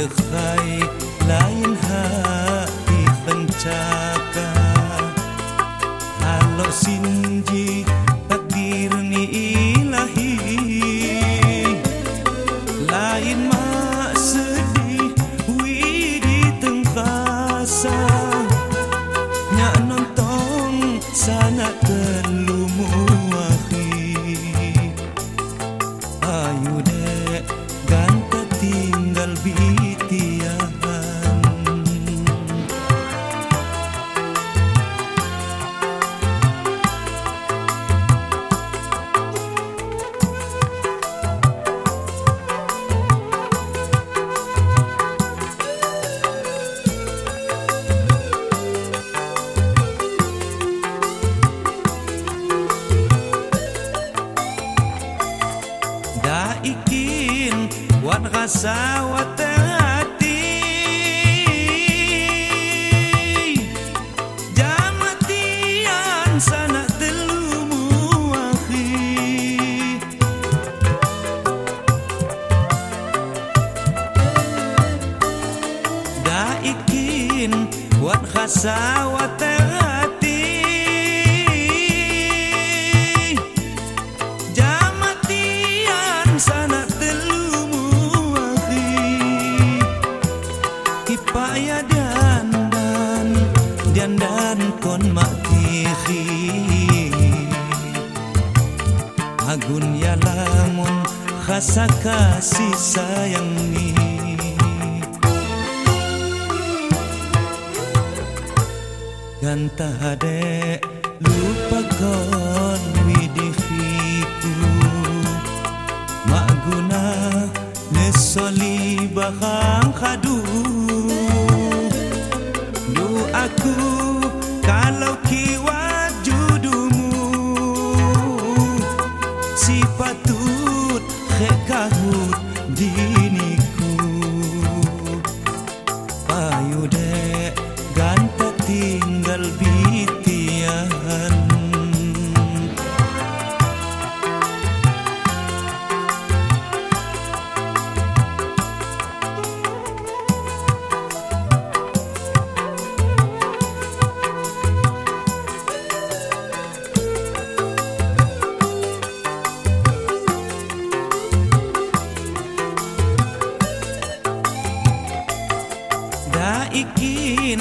Sekai lain hati pencaka Halo sinji di tiang khasawat hati. Jamatian sana telumu akhi Da ikin buat khasawat Agun ya lamun khasa kasih sayang ni Ganta dek lupa kon Mak guna nesoli bahang kadu. Du ikin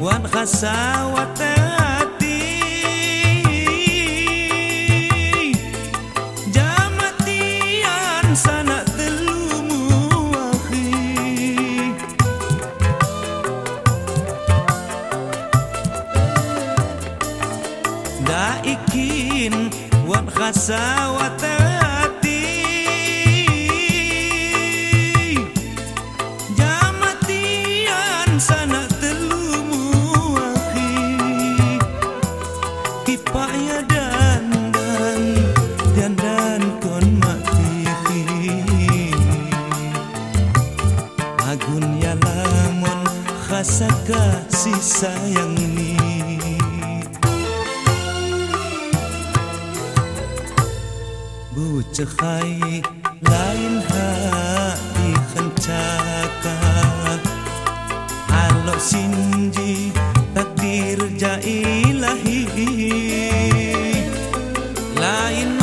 wan khasawat hati Jamatian sana telumu akhi Da ikin wan khasawat hati lamun khasa kasih sayang ni Bucehai lain hati kencaka. Halo sinji takdir ja ilahi Lain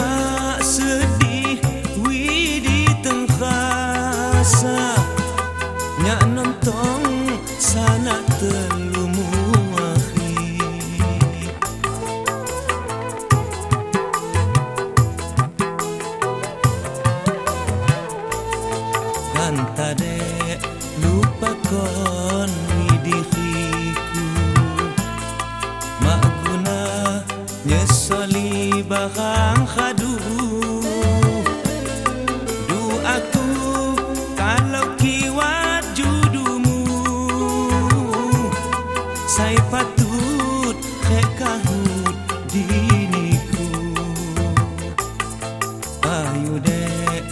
kon hidihiku Makguna nyesoli bahang hadu Duaku kalau kiwat judumu. Saya patut kekahut diniku Ayu dek